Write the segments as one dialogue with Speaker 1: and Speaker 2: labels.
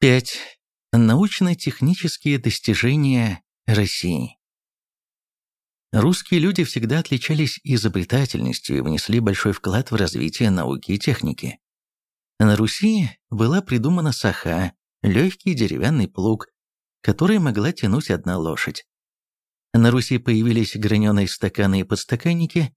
Speaker 1: 5. Научно-технические достижения России. Русские люди всегда отличались изобретательностью и внесли большой вклад в развитие науки и техники. На Руси была придумана саха, легкий деревянный плуг, который могла тянуть одна лошадь. На Руси появились граненые стаканы и подстаканники.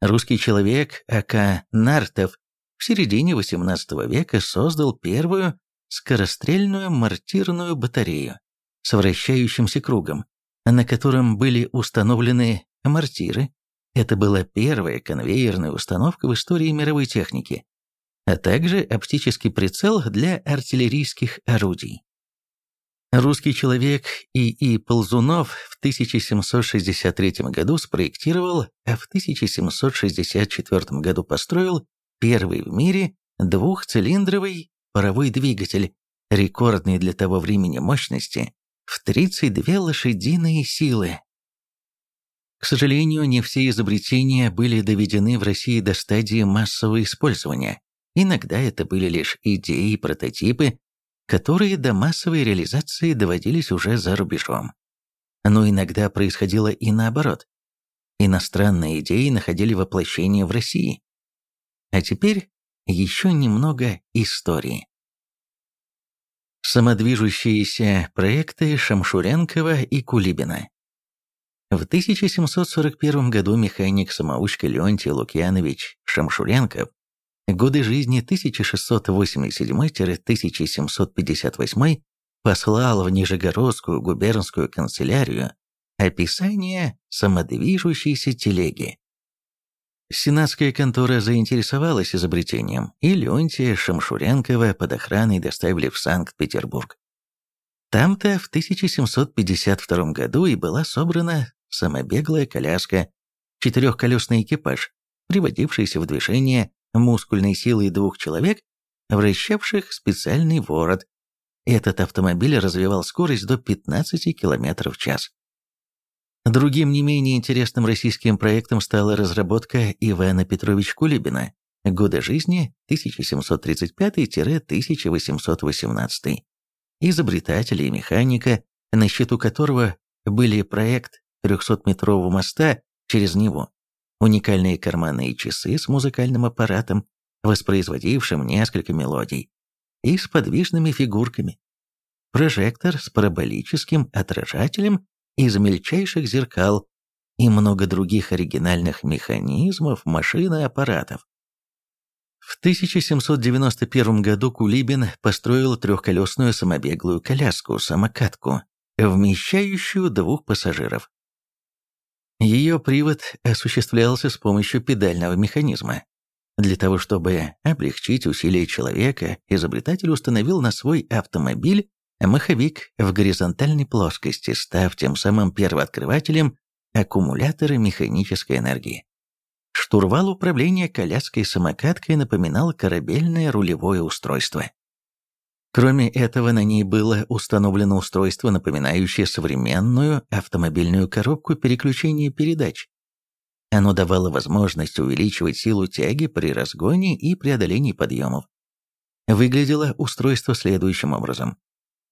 Speaker 1: Русский человек А.К. Нартов в середине XVIII века создал первую скорострельную мортирную батарею с вращающимся кругом, на котором были установлены мортиры. Это была первая конвейерная установка в истории мировой техники, а также оптический прицел для артиллерийских орудий. Русский человек И.И. Ползунов в 1763 году спроектировал, а в 1764 году построил первый в мире двухцилиндровый паровой двигатель рекордной для того времени мощности в 32 лошадиные силы. К сожалению, не все изобретения были доведены в России до стадии массового использования. Иногда это были лишь идеи и прототипы, которые до массовой реализации доводились уже за рубежом. Но иногда происходило и наоборот. Иностранные идеи находили воплощение в России. А теперь еще немного истории. Самодвижущиеся проекты Шамшуренкова и Кулибина. В 1741 году механик-самоучка Леонтий Лукьянович Шамшуренков годы жизни 1687-1758 послал в Нижегородскую губернскую канцелярию описание самодвижущейся телеги. Сенатская контора заинтересовалась изобретением, и Леонтия Шамшуренкова под охраной доставили в Санкт-Петербург. Там-то в 1752 году и была собрана самобеглая коляска, четырехколесный экипаж, приводившийся в движение мускульной силой двух человек, вращавших специальный ворот. Этот автомобиль развивал скорость до 15 км в час. Другим не менее интересным российским проектом стала разработка Ивана Петровича Кулибина «Годы жизни 1735-1818», изобретателя и механика, на счету которого были проект 300-метрового моста через него, уникальные карманные часы с музыкальным аппаратом, воспроизводившим несколько мелодий, и с подвижными фигурками, прожектор с параболическим отражателем из мельчайших зеркал и много других оригинальных механизмов, машин и аппаратов. В 1791 году Кулибин построил трехколесную самобеглую коляску-самокатку, вмещающую двух пассажиров. Ее привод осуществлялся с помощью педального механизма. Для того, чтобы облегчить усилия человека, изобретатель установил на свой автомобиль маховик в горизонтальной плоскости, став тем самым первооткрывателем аккумулятора механической энергии. Штурвал управления коляской-самокаткой напоминал корабельное рулевое устройство. Кроме этого, на ней было установлено устройство, напоминающее современную автомобильную коробку переключения передач. Оно давало возможность увеличивать силу тяги при разгоне и преодолении подъемов. Выглядело устройство следующим образом.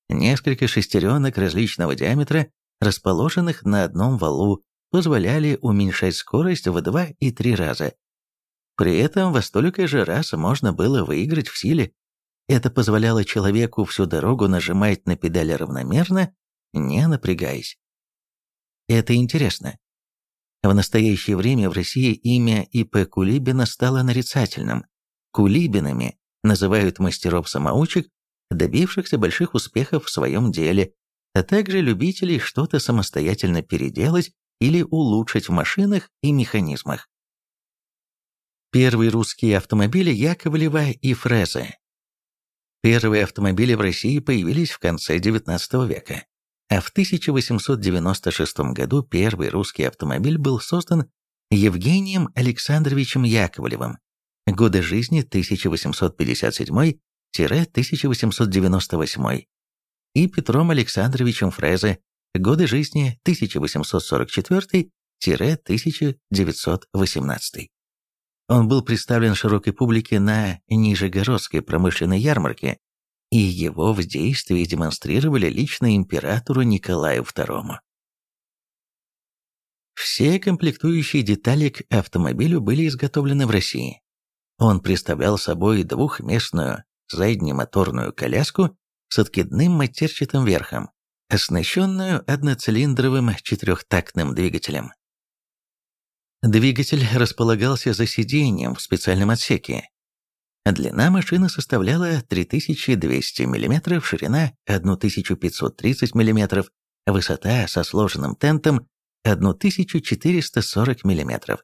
Speaker 1: Несколько шестеренок различного диаметра, расположенных на одном валу, позволяли уменьшать скорость в два и три раза. При этом во столько же раз можно было выиграть в силе. Это позволяло человеку всю дорогу нажимать на педали равномерно, не напрягаясь. Это интересно. В настоящее время в России имя И.П. Кулибина стало нарицательным. Кулибинами называют мастеров-самоучек, добившихся больших успехов в своем деле, а также любителей что-то самостоятельно переделать или улучшить в машинах и механизмах. Первые русские автомобили Яковлева и Фрезы. Первые автомобили в России появились в конце XIX века, а в 1896 году первый русский автомобиль был создан Евгением Александровичем Яковлевым. Годы жизни 1857 1898 и Петром Александровичем Фрезе, годы жизни 1844-1918. Он был представлен широкой публике на Нижегородской промышленной ярмарке и его в действии демонстрировали лично императору Николаю II. Все комплектующие детали к автомобилю были изготовлены в России. Он представлял собой двухместную заднемоторную коляску с откидным матерчатым верхом, оснащенную одноцилиндровым четырехтактным двигателем. Двигатель располагался за сиденьем в специальном отсеке. Длина машины составляла 3200 мм, ширина 1530 мм, высота со сложенным тентом 1440 мм.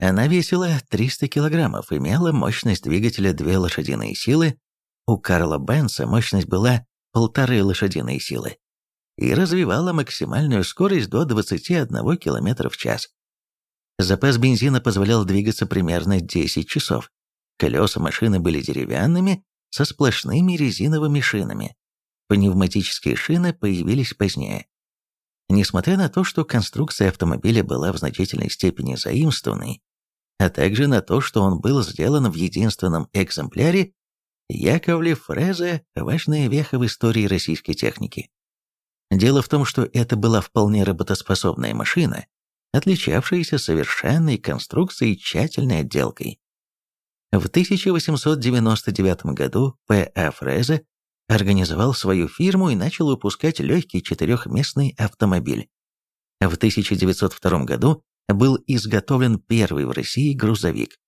Speaker 1: Она весила 300 килограммов, имела мощность двигателя 2 лошадиные силы, у Карла Бенса мощность была полторы лошадиные силы и развивала максимальную скорость до 21 км в час. Запас бензина позволял двигаться примерно 10 часов. Колеса машины были деревянными, со сплошными резиновыми шинами. Пневматические шины появились позднее. Несмотря на то, что конструкция автомобиля была в значительной степени заимствованной, а также на то, что он был сделан в единственном экземпляре, Яковлев Фрезе – важная веха в истории российской техники. Дело в том, что это была вполне работоспособная машина, отличавшаяся совершенной конструкцией и тщательной отделкой. В 1899 году П.А. Фрезе организовал свою фирму и начал выпускать легкий четырехместный автомобиль. В 1902 году был изготовлен первый в России грузовик.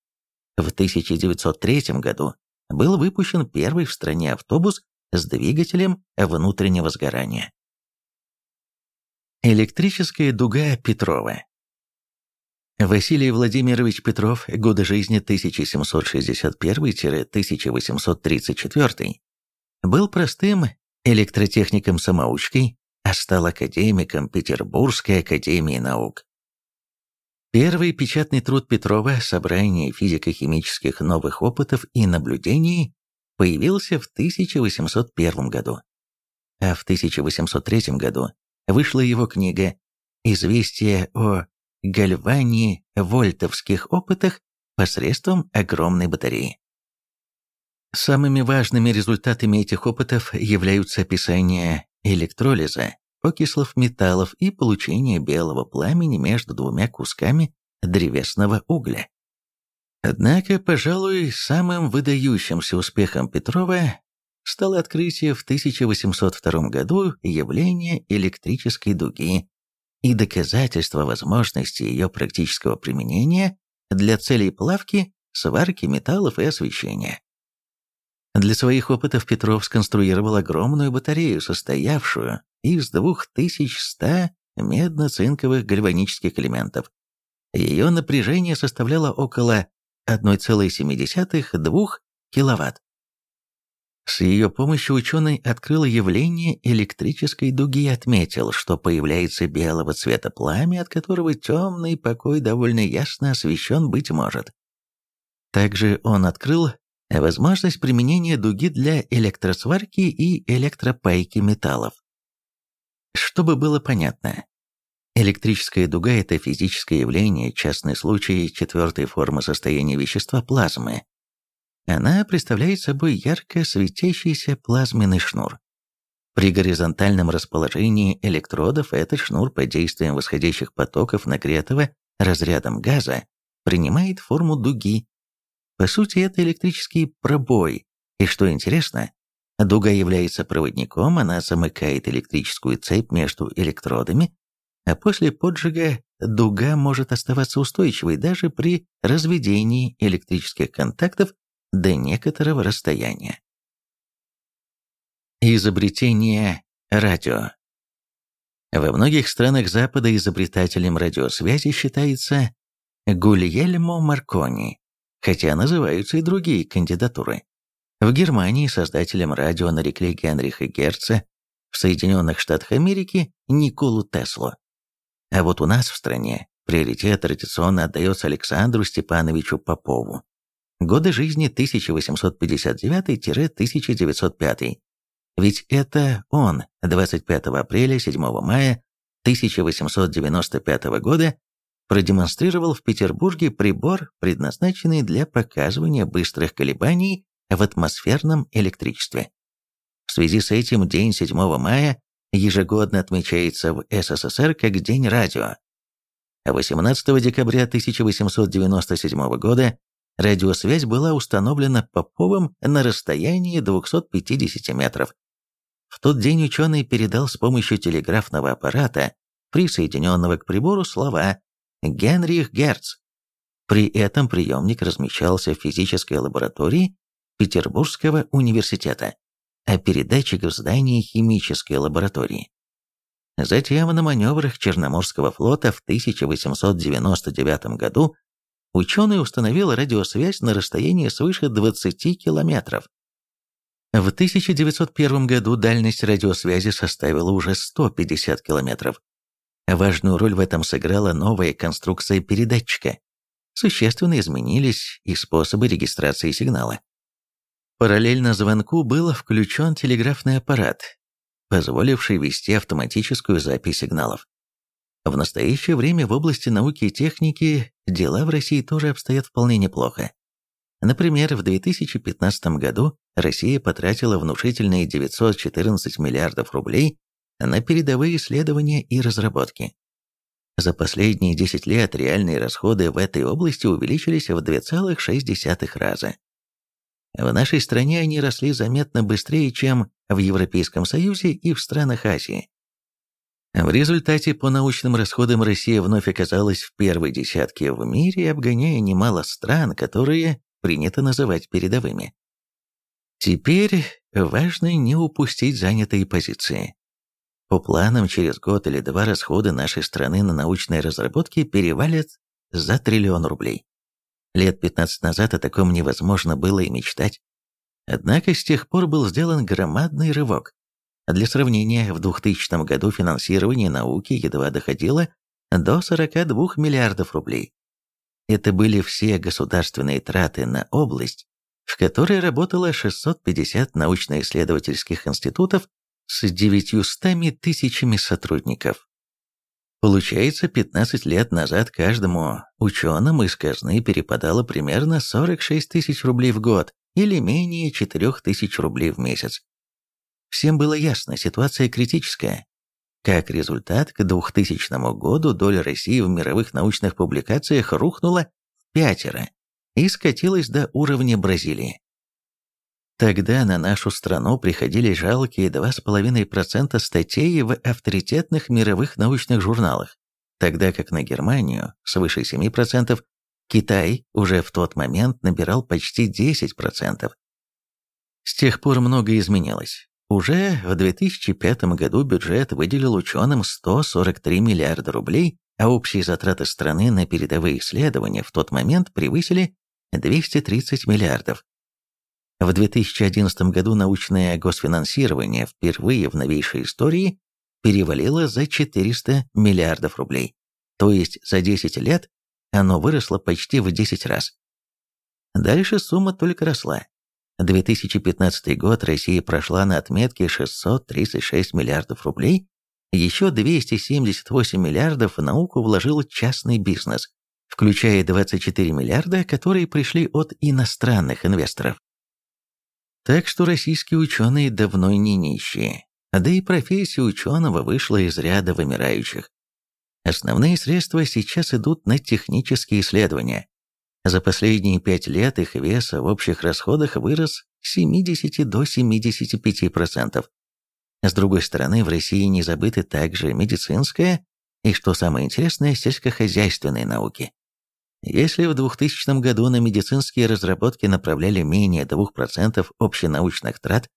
Speaker 1: В 1903 году был выпущен первый в стране автобус с двигателем внутреннего сгорания. Электрическая дуга Петрова Василий Владимирович Петров, годы жизни 1761-1834, был простым электротехником-самоучкой, а стал академиком Петербургской академии наук. Первый печатный труд Петрова «Собрание физико-химических новых опытов и наблюдений» появился в 1801 году. А в 1803 году вышла его книга «Известие о гальвании вольтовских опытах посредством огромной батареи». Самыми важными результатами этих опытов являются описание электролиза, окислов металлов и получение белого пламени между двумя кусками древесного угля. Однако, пожалуй, самым выдающимся успехом Петрова стало открытие в 1802 году явления электрической дуги и доказательство возможности ее практического применения для целей плавки, сварки металлов и освещения. Для своих опытов Петров сконструировал огромную батарею, состоявшую из 2100 медно-цинковых гальванических элементов. Ее напряжение составляло около 1,7-2 кВт. С ее помощью ученый открыл явление электрической дуги и отметил, что появляется белого цвета пламя, от которого темный покой довольно ясно освещен быть может. Также он открыл возможность применения дуги для электросварки и электропайки металлов. Чтобы было понятно, электрическая дуга – это физическое явление, частный случай четвертой формы состояния вещества плазмы. Она представляет собой ярко светящийся плазменный шнур. При горизонтальном расположении электродов этот шнур под действием восходящих потоков нагретого разрядом газа принимает форму дуги по сути, это электрический пробой, и что интересно, дуга является проводником, она замыкает электрическую цепь между электродами, а после поджига дуга может оставаться устойчивой даже при разведении электрических контактов до некоторого расстояния. Изобретение радио. Во многих странах Запада изобретателем радиосвязи считается Гульельмо Маркони, хотя называются и другие кандидатуры. В Германии создателем радио нарекли Генриха Герца, в Соединенных Штатах Америки – Николу Теслу. А вот у нас в стране приоритет традиционно отдается Александру Степановичу Попову. Годы жизни 1859-1905. Ведь это он 25 апреля 7 мая 1895 года продемонстрировал в Петербурге прибор, предназначенный для показывания быстрых колебаний в атмосферном электричестве. В связи с этим день 7 мая ежегодно отмечается в СССР как День радио. 18 декабря 1897 года радиосвязь была установлена Поповым на расстоянии 250 метров. В тот день ученый передал с помощью телеграфного аппарата, присоединенного к прибору, слова «Генрих Герц». При этом приемник размещался в физической лаборатории Петербургского университета а передатчик в здании химической лаборатории. Затем на маневрах Черноморского флота в 1899 году ученый установил радиосвязь на расстоянии свыше 20 километров. В 1901 году дальность радиосвязи составила уже 150 километров. Важную роль в этом сыграла новая конструкция передатчика. Существенно изменились и способы регистрации сигнала. Параллельно звонку был включен телеграфный аппарат, позволивший вести автоматическую запись сигналов. В настоящее время в области науки и техники дела в России тоже обстоят вполне неплохо. Например, в 2015 году Россия потратила внушительные 914 миллиардов рублей на передовые исследования и разработки. За последние 10 лет реальные расходы в этой области увеличились в 2,6 раза. В нашей стране они росли заметно быстрее, чем в Европейском Союзе и в странах Азии. В результате по научным расходам Россия вновь оказалась в первой десятке в мире, обгоняя немало стран, которые принято называть передовыми. Теперь важно не упустить занятые позиции. По планам, через год или два расходы нашей страны на научные разработки перевалят за триллион рублей. Лет 15 назад о таком невозможно было и мечтать. Однако с тех пор был сделан громадный рывок. Для сравнения, в 2000 году финансирование науки едва доходило до 42 миллиардов рублей. Это были все государственные траты на область, в которой работало 650 научно-исследовательских институтов с 900 тысячами сотрудников. Получается, 15 лет назад каждому ученому из казны перепадало примерно 46 тысяч рублей в год или менее 4 тысяч рублей в месяц. Всем было ясно, ситуация критическая. Как результат, к 2000 году доля России в мировых научных публикациях рухнула в пятеро и скатилась до уровня Бразилии. Тогда на нашу страну приходили жалкие 2,5% статей в авторитетных мировых научных журналах, тогда как на Германию свыше 7%, Китай уже в тот момент набирал почти 10%. С тех пор многое изменилось. Уже в 2005 году бюджет выделил ученым 143 миллиарда рублей, а общие затраты страны на передовые исследования в тот момент превысили 230 миллиардов. В 2011 году научное госфинансирование впервые в новейшей истории перевалило за 400 миллиардов рублей. То есть за 10 лет оно выросло почти в 10 раз. Дальше сумма только росла. 2015 год Россия прошла на отметке 636 миллиардов рублей, еще 278 миллиардов в науку вложил частный бизнес, включая 24 миллиарда, которые пришли от иностранных инвесторов. Так что российские ученые давно не нищие, да и профессия ученого вышла из ряда вымирающих. Основные средства сейчас идут на технические исследования. За последние пять лет их вес в общих расходах вырос с 70 до 75%. С другой стороны, в России не забыты также медицинская и, что самое интересное, сельскохозяйственные науки. Если в 2000 году на медицинские разработки направляли менее 2% общенаучных трат,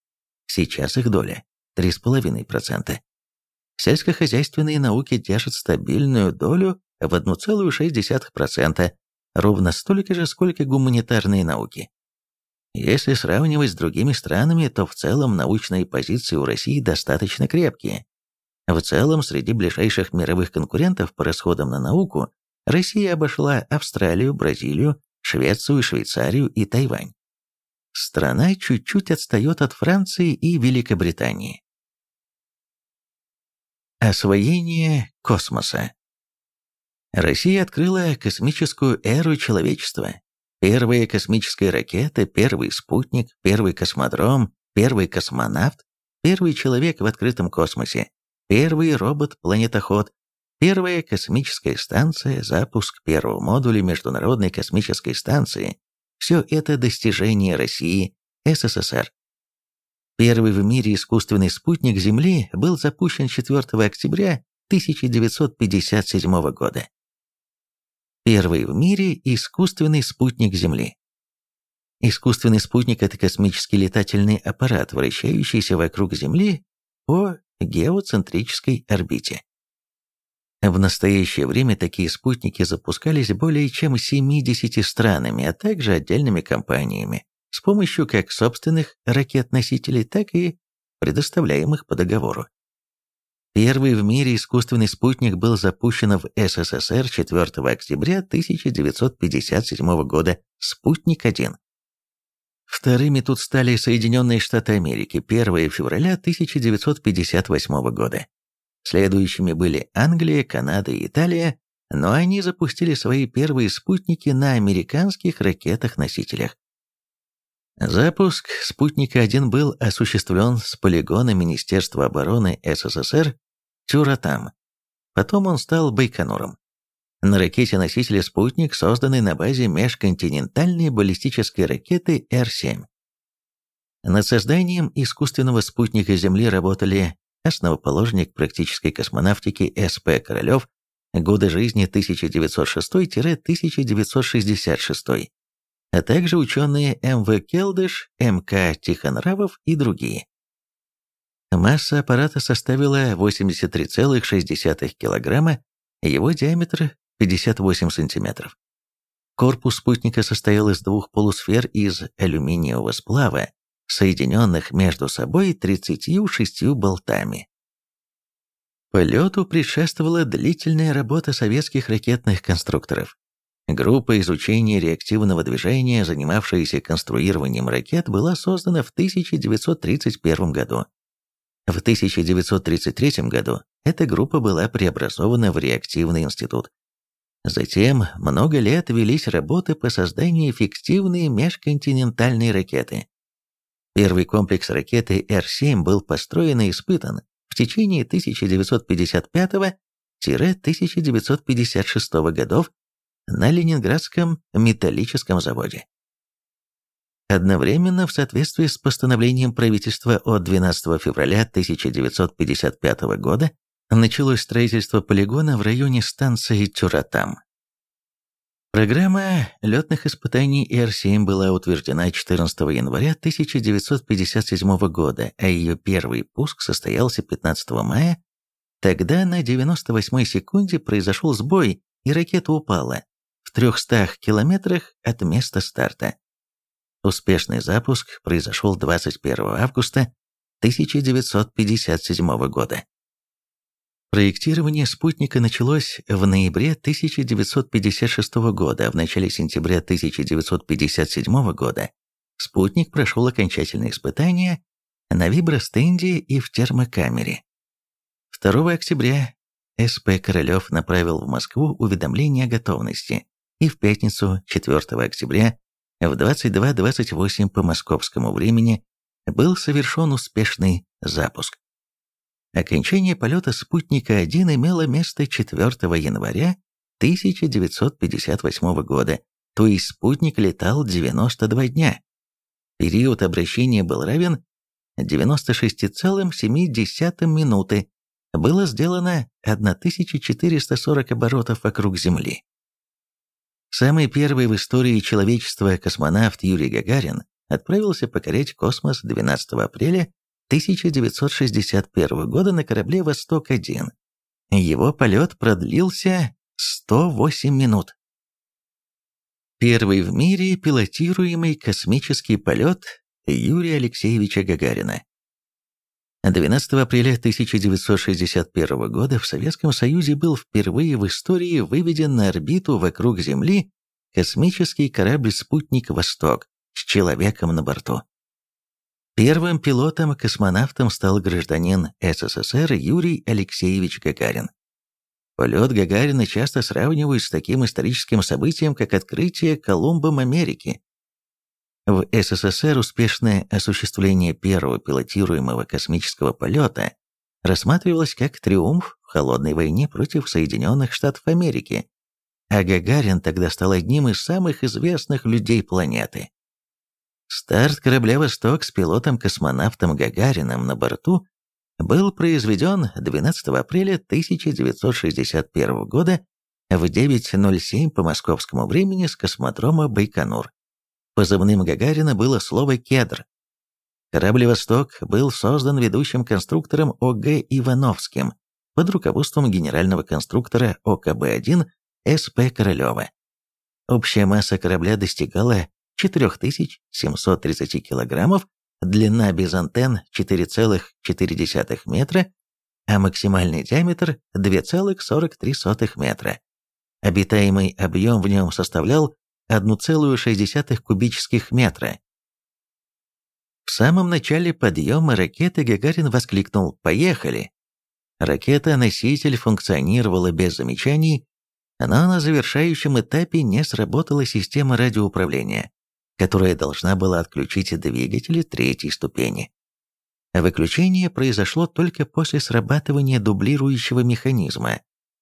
Speaker 1: сейчас их доля 3,5%. Сельскохозяйственные науки держат стабильную долю в 1,6%, ровно столько же, сколько гуманитарные науки. Если сравнивать с другими странами, то в целом научные позиции у России достаточно крепкие. В целом, среди ближайших мировых конкурентов по расходам на науку Россия обошла Австралию, Бразилию, Швецию, Швейцарию и Тайвань. Страна чуть-чуть отстает от Франции и Великобритании. Освоение космоса Россия открыла космическую эру человечества. Первая космическая ракета, первый спутник, первый космодром, первый космонавт первый человек в открытом космосе, первый робот-планетоход, первая космическая станция, запуск первого модуля Международной космической станции – все это достижения России, СССР. Первый в мире искусственный спутник Земли был запущен 4 октября 1957 года. Первый в мире искусственный спутник Земли. Искусственный спутник – это космический летательный аппарат, вращающийся вокруг Земли по геоцентрической орбите. В настоящее время такие спутники запускались более чем 70 странами, а также отдельными компаниями, с помощью как собственных ракет-носителей, так и предоставляемых по договору. Первый в мире искусственный спутник был запущен в СССР 4 октября 1957 года «Спутник-1». Вторыми тут стали Соединенные Штаты Америки 1 февраля 1958 года. Следующими были Англия, Канада и Италия, но они запустили свои первые спутники на американских ракетах-носителях. Запуск «Спутника-1» был осуществлен с полигона Министерства обороны СССР Тюратам. Потом он стал Байконуром. На ракете-носителе «Спутник», созданной на базе межконтинентальной баллистической ракеты Р-7. Над созданием искусственного спутника Земли работали основоположник практической космонавтики С.П. Королев, годы жизни 1906-1966, а также ученые М.В. Келдыш, М.К. Тихонравов и другие. Масса аппарата составила 83,6 кг, его диаметр 58 см. Корпус спутника состоял из двух полусфер из алюминиевого сплава, соединенных между собой 36 болтами. Полету предшествовала длительная работа советских ракетных конструкторов. Группа изучения реактивного движения, занимавшаяся конструированием ракет, была создана в 1931 году. В 1933 году эта группа была преобразована в реактивный институт. Затем много лет велись работы по созданию эффективной межконтинентальной ракеты. Первый комплекс ракеты Р-7 был построен и испытан в течение 1955-1956 годов на Ленинградском металлическом заводе. Одновременно, в соответствии с постановлением правительства от 12 февраля 1955 года, началось строительство полигона в районе станции Тюратам. Программа летных испытаний Р-7 была утверждена 14 января 1957 года, а ее первый пуск состоялся 15 мая. Тогда на 98-й секунде произошел сбой, и ракета упала в 300 километрах от места старта. Успешный запуск произошел 21 августа 1957 года. Проектирование спутника началось в ноябре 1956 года, а в начале сентября 1957 года спутник прошел окончательные испытания на вибростенде и в термокамере. 2 октября СП Королев направил в Москву уведомление о готовности, и в пятницу 4 октября в 22.28 по московскому времени был совершен успешный запуск. Окончание полета «Спутника-1» имело место 4 января 1958 года, то есть спутник летал 92 дня. Период обращения был равен 96,7 минуты. Было сделано 1440 оборотов вокруг Земли. Самый первый в истории человечества космонавт Юрий Гагарин отправился покорять космос 12 апреля 1961 года на корабле «Восток-1». Его полет продлился 108 минут. Первый в мире пилотируемый космический полет Юрия Алексеевича Гагарина. 12 апреля 1961 года в Советском Союзе был впервые в истории выведен на орбиту вокруг Земли космический корабль-спутник «Восток» с человеком на борту. Первым пилотом-космонавтом стал гражданин СССР Юрий Алексеевич Гагарин. Полет Гагарина часто сравнивают с таким историческим событием, как открытие Колумбом Америки. В СССР успешное осуществление первого пилотируемого космического полета рассматривалось как триумф в холодной войне против Соединенных Штатов Америки, а Гагарин тогда стал одним из самых известных людей планеты. Старт корабля «Восток» с пилотом-космонавтом Гагарином на борту был произведен 12 апреля 1961 года в 9.07 по московскому времени с космодрома Байконур. Позывным Гагарина было слово «кедр». Корабль «Восток» был создан ведущим конструктором О.Г. Ивановским под руководством генерального конструктора ОКБ-1 С.П. Королева. Общая масса корабля достигала 4730 килограммов, длина без антенн 4,4 метра, а максимальный диаметр 2,43 метра. Обитаемый объем в нем составлял 1,6 кубических метра. В самом начале подъема ракеты Гагарин воскликнул «Поехали!». Ракета-носитель функционировала без замечаний, но на завершающем этапе не сработала система радиоуправления, которая должна была отключить двигатели третьей ступени. Выключение произошло только после срабатывания дублирующего механизма,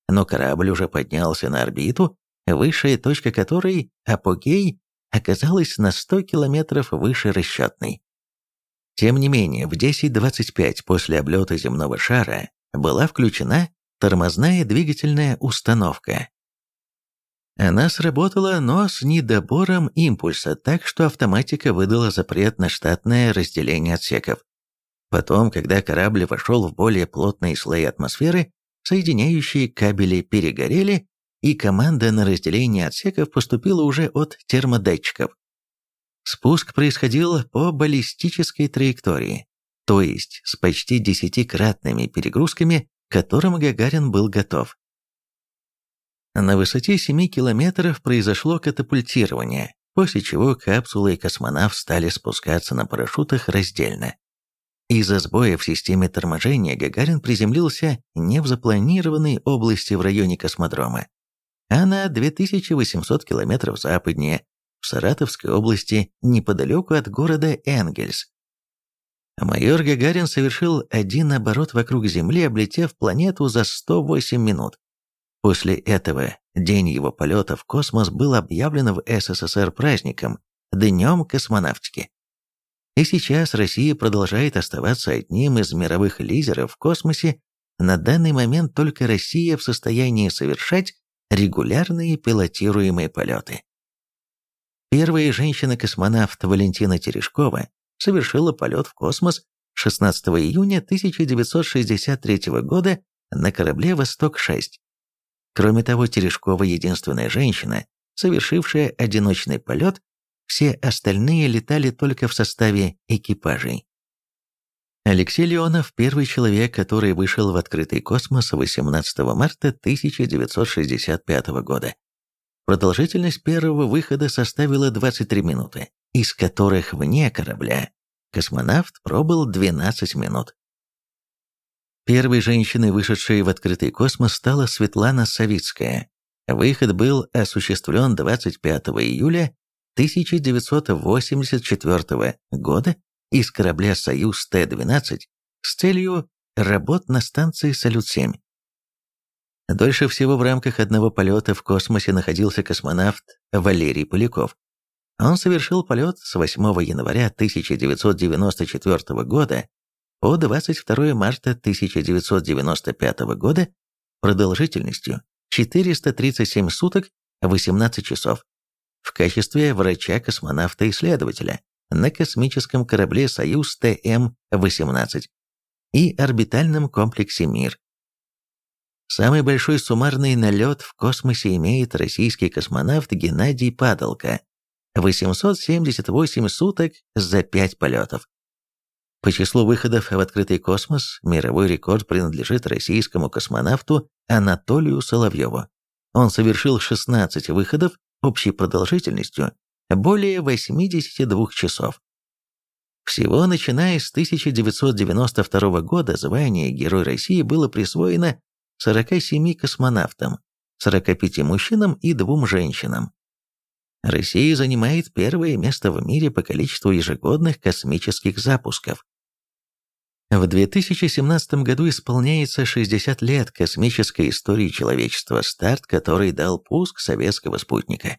Speaker 1: но корабль уже поднялся на орбиту, высшая точка которой, апогей, оказалась на 100 километров выше расчетной. Тем не менее, в 10.25 после облета земного шара была включена тормозная двигательная установка. Она сработала, но с недобором импульса, так что автоматика выдала запрет на штатное разделение отсеков. Потом, когда корабль вошел в более плотные слои атмосферы, соединяющие кабели перегорели, и команда на разделение отсеков поступила уже от термодатчиков. Спуск происходил по баллистической траектории, то есть с почти десятикратными перегрузками, к которым Гагарин был готов. На высоте 7 километров произошло катапультирование, после чего капсулы и космонавт стали спускаться на парашютах раздельно. Из-за сбоя в системе торможения Гагарин приземлился не в запланированной области в районе космодрома, а на 2800 километров западнее, в Саратовской области, неподалеку от города Энгельс. Майор Гагарин совершил один оборот вокруг Земли, облетев планету за 108 минут. После этого день его полета в космос был объявлен в СССР праздником – Днем космонавтики. И сейчас Россия продолжает оставаться одним из мировых лидеров в космосе. На данный момент только Россия в состоянии совершать регулярные пилотируемые полеты. Первая женщина-космонавт Валентина Терешкова совершила полет в космос 16 июня 1963 года на корабле «Восток-6». Кроме того, Терешкова единственная женщина, совершившая одиночный полет, все остальные летали только в составе экипажей. Алексей Леонов – первый человек, который вышел в открытый космос 18 марта 1965 года. Продолжительность первого выхода составила 23 минуты, из которых вне корабля космонавт пробыл 12 минут. Первой женщиной, вышедшей в открытый космос, стала Светлана Савицкая. Выход был осуществлен 25 июля 1984 года из корабля «Союз Т-12» с целью работ на станции «Салют-7». Дольше всего в рамках одного полета в космосе находился космонавт Валерий Поляков. Он совершил полет с 8 января 1994 года по 22 марта 1995 года продолжительностью 437 суток 18 часов в качестве врача-космонавта-исследователя на космическом корабле «Союз ТМ-18» и орбитальном комплексе «Мир». Самый большой суммарный налет в космосе имеет российский космонавт Геннадий Падалко – 878 суток за 5 полетов. По числу выходов в открытый космос мировой рекорд принадлежит российскому космонавту Анатолию Соловьеву. Он совершил 16 выходов общей продолжительностью более 82 часов. Всего начиная с 1992 года звание Герой России было присвоено 47 космонавтам, 45 мужчинам и двум женщинам. Россия занимает первое место в мире по количеству ежегодных космических запусков. В 2017 году исполняется 60 лет космической истории человечества, старт которой дал пуск советского спутника.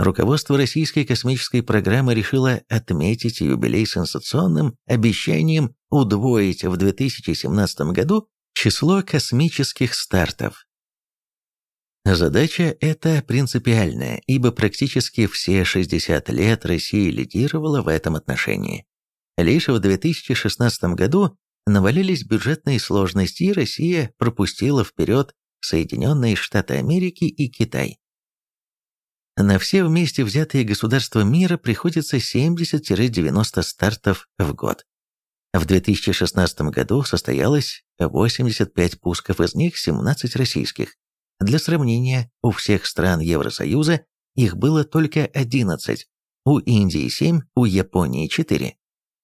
Speaker 1: Руководство российской космической программы решило отметить юбилей сенсационным обещанием удвоить в 2017 году число космических стартов. Задача эта принципиальная, ибо практически все 60 лет Россия лидировала в этом отношении. Лишь в 2016 году навалились бюджетные сложности, и Россия пропустила вперед Соединенные Штаты Америки и Китай. На все вместе взятые государства мира приходится 70-90 стартов в год. В 2016 году состоялось 85 пусков, из них 17 российских. Для сравнения, у всех стран Евросоюза их было только 11, у Индии 7, у Японии 4.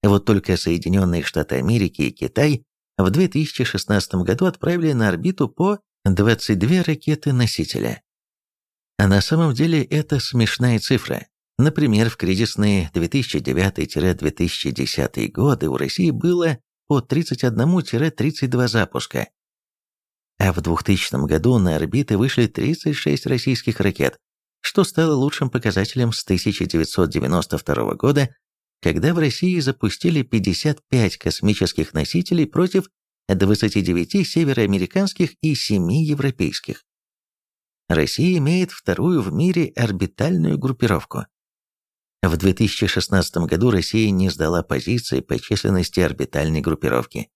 Speaker 1: Вот только Соединенные Штаты Америки и Китай в 2016 году отправили на орбиту по 22 ракеты-носителя. А на самом деле это смешная цифра. Например, в кризисные 2009-2010 годы у России было по 31-32 запуска, а в 2000 году на орбиты вышли 36 российских ракет, что стало лучшим показателем с 1992 года, когда в России запустили 55 космических носителей против 29 североамериканских и 7 европейских. Россия имеет вторую в мире орбитальную группировку. В 2016 году Россия не сдала позиции по численности орбитальной группировки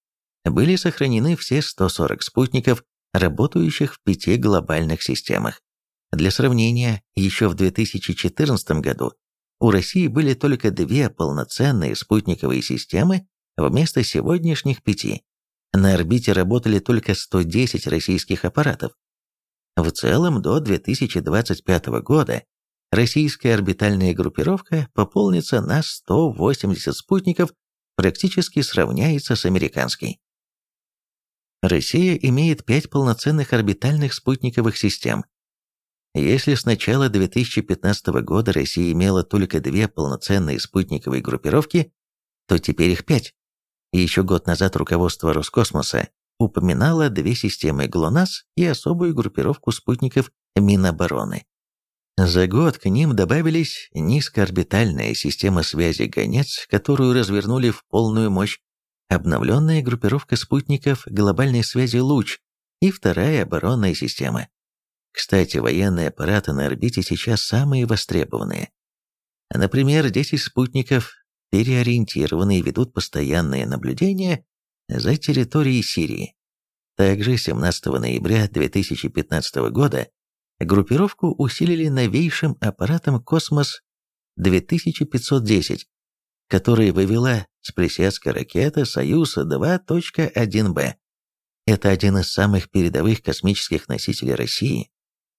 Speaker 1: были сохранены все 140 спутников, работающих в пяти глобальных системах. Для сравнения, еще в 2014 году у России были только две полноценные спутниковые системы вместо сегодняшних пяти. На орбите работали только 110 российских аппаратов. В целом, до 2025 года российская орбитальная группировка пополнится на 180 спутников, практически сравняется с американской. Россия имеет пять полноценных орбитальных спутниковых систем. Если с начала 2015 года Россия имела только две полноценные спутниковые группировки, то теперь их пять. Еще год назад руководство Роскосмоса упоминало две системы ГЛОНАСС и особую группировку спутников Минобороны. За год к ним добавились низкоорбитальная система связи «Гонец», которую развернули в полную мощь, обновленная группировка спутников глобальной связи «Луч» и вторая оборонная система. Кстати, военные аппараты на орбите сейчас самые востребованные. Например, 10 спутников переориентированы и ведут постоянные наблюдения за территорией Сирии. Также 17 ноября 2015 года группировку усилили новейшим аппаратом «Космос-2510», который вывела с Плесецкой ракеты «Союз-2.1Б». Это один из самых передовых космических носителей России.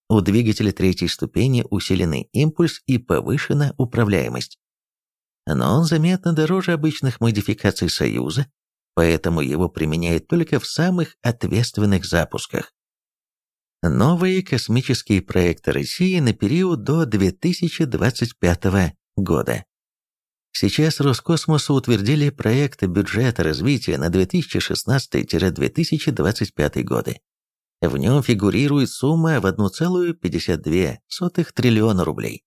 Speaker 1: У двигателя третьей ступени усиленный импульс и повышена управляемость. Но он заметно дороже обычных модификаций «Союза», поэтому его применяют только в самых ответственных запусках. Новые космические проекты России на период до 2025 года. Сейчас Роскосмосу утвердили проект бюджета развития на 2016-2025 годы. В нем фигурирует сумма в 1,52 триллиона рублей.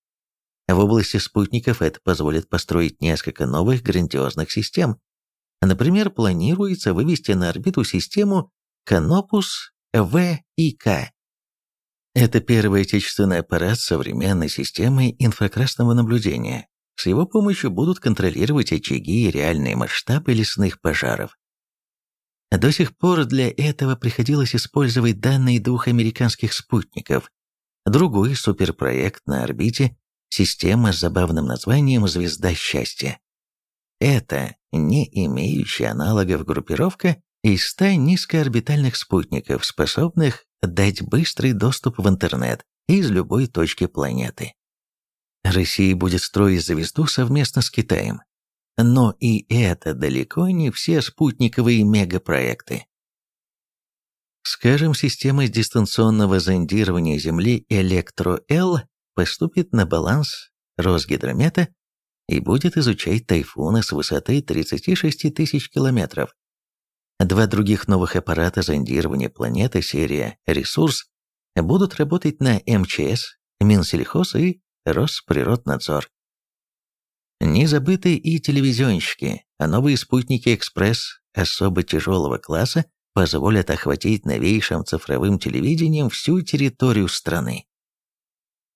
Speaker 1: В области спутников это позволит построить несколько новых грандиозных систем. Например, планируется вывести на орбиту систему Canopus V и К. Это первый отечественный аппарат современной системой инфракрасного наблюдения, с его помощью будут контролировать очаги и реальные масштабы лесных пожаров. До сих пор для этого приходилось использовать данные двух американских спутников. Другой суперпроект на орбите – система с забавным названием «Звезда счастья». Это не имеющая аналогов группировка из 100 низкоорбитальных спутников, способных дать быстрый доступ в интернет из любой точки планеты. Россия будет строить звезду совместно с Китаем. Но и это далеко не все спутниковые мегапроекты. Скажем, система дистанционного зондирования Земли Электро-Л поступит на баланс Росгидромета и будет изучать тайфуны с высоты 36 тысяч километров. Два других новых аппарата зондирования планеты серия «Ресурс» будут работать на МЧС, Минсельхоз и Росприроднадзор. Не забыты и телевизионщики, а новые спутники «Экспресс» особо тяжелого класса позволят охватить новейшим цифровым телевидением всю территорию страны.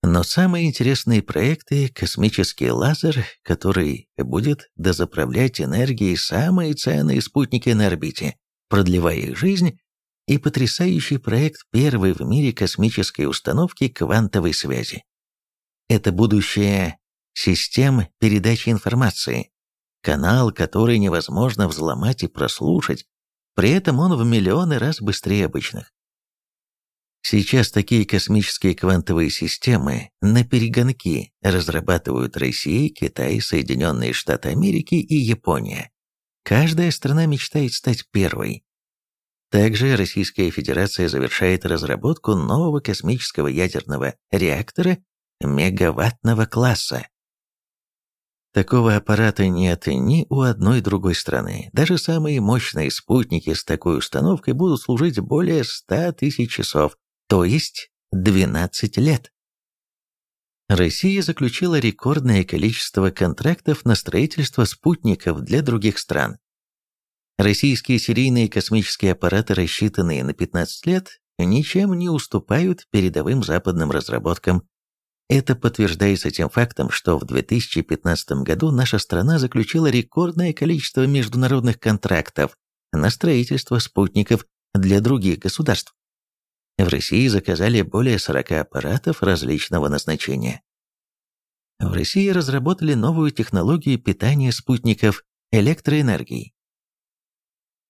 Speaker 1: Но самые интересные проекты – космический лазер, который будет дозаправлять энергией самые ценные спутники на орбите, продлевая их жизнь, и потрясающий проект первой в мире космической установки квантовой связи. Это будущее систем передачи информации, канал, который невозможно взломать и прослушать, при этом он в миллионы раз быстрее обычных. Сейчас такие космические квантовые системы на перегонки разрабатывают Россия, Китай, Соединенные Штаты Америки и Япония. Каждая страна мечтает стать первой. Также Российская Федерация завершает разработку нового космического ядерного реактора мегаваттного класса. Такого аппарата нет ни у одной другой страны. Даже самые мощные спутники с такой установкой будут служить более 100 тысяч часов, то есть 12 лет. Россия заключила рекордное количество контрактов на строительство спутников для других стран. Российские серийные космические аппараты, рассчитанные на 15 лет, ничем не уступают передовым западным разработкам. Это подтверждается тем фактом, что в 2015 году наша страна заключила рекордное количество международных контрактов на строительство спутников для других государств. В России заказали более 40 аппаратов различного назначения. В России разработали новую технологию питания спутников электроэнергией.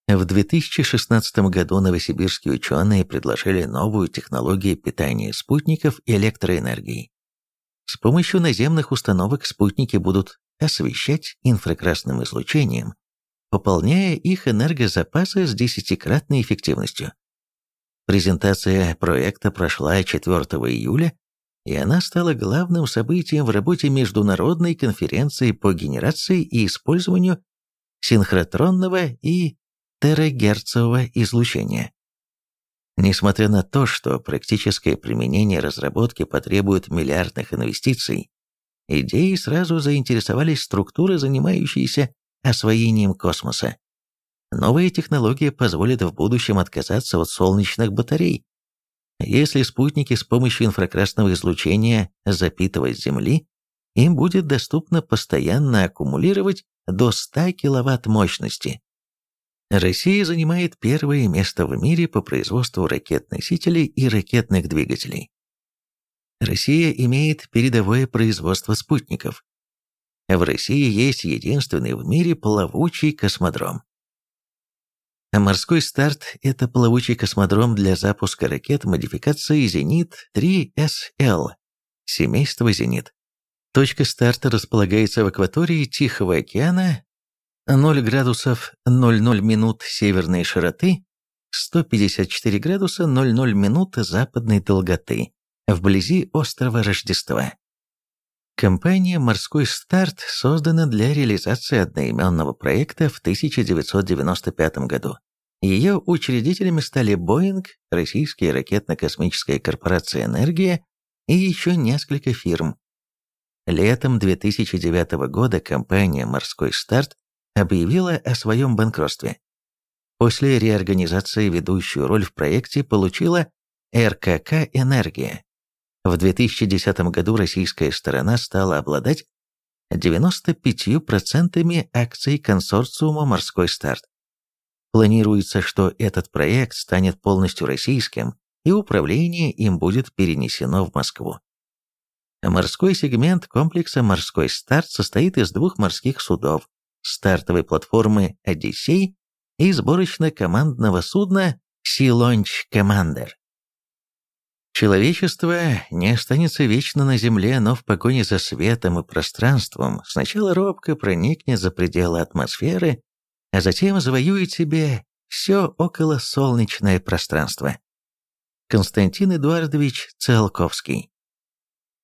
Speaker 1: В 2016 году новосибирские ученые предложили новую технологию питания спутников электроэнергией. С помощью наземных установок спутники будут освещать инфракрасным излучением, пополняя их энергозапасы с десятикратной эффективностью. Презентация проекта прошла 4 июля, и она стала главным событием в работе Международной конференции по генерации и использованию синхротронного и терагерцового излучения. Несмотря на то, что практическое применение разработки потребует миллиардных инвестиций, идеи сразу заинтересовались структуры, занимающиеся освоением космоса. Новая технология позволит в будущем отказаться от солнечных батарей. Если спутники с помощью инфракрасного излучения запитывать Земли, им будет доступно постоянно аккумулировать до 100 кВт мощности. Россия занимает первое место в мире по производству ракет-носителей и ракетных двигателей. Россия имеет передовое производство спутников. В России есть единственный в мире плавучий космодром. Морской старт – это плавучий космодром для запуска ракет модификации «Зенит-3СЛ» семейства «Зенит». Точка старта располагается в акватории Тихого океана, 0 градусов 00 минут северной широты, 154 градуса 00 минут западной долготы, вблизи острова Рождества. Компания «Морской старт» создана для реализации одноименного проекта в 1995 году. Ее учредителями стали Боинг, Российская ракетно-космическая корпорация «Энергия» и еще несколько фирм. Летом 2009 года компания «Морской старт» объявила о своем банкротстве. После реорганизации ведущую роль в проекте получила РКК «Энергия», в 2010 году российская сторона стала обладать 95% акций консорциума «Морской старт». Планируется, что этот проект станет полностью российским, и управление им будет перенесено в Москву. Морской сегмент комплекса «Морской старт» состоит из двух морских судов, стартовой платформы «Одиссей» и сборочно-командного судна «Sea Launch Commander». Человечество не останется вечно на Земле, но в погоне за светом и пространством сначала робко проникнет за пределы атмосферы, а затем завоюет себе все около солнечное пространство. Константин Эдуардович Циолковский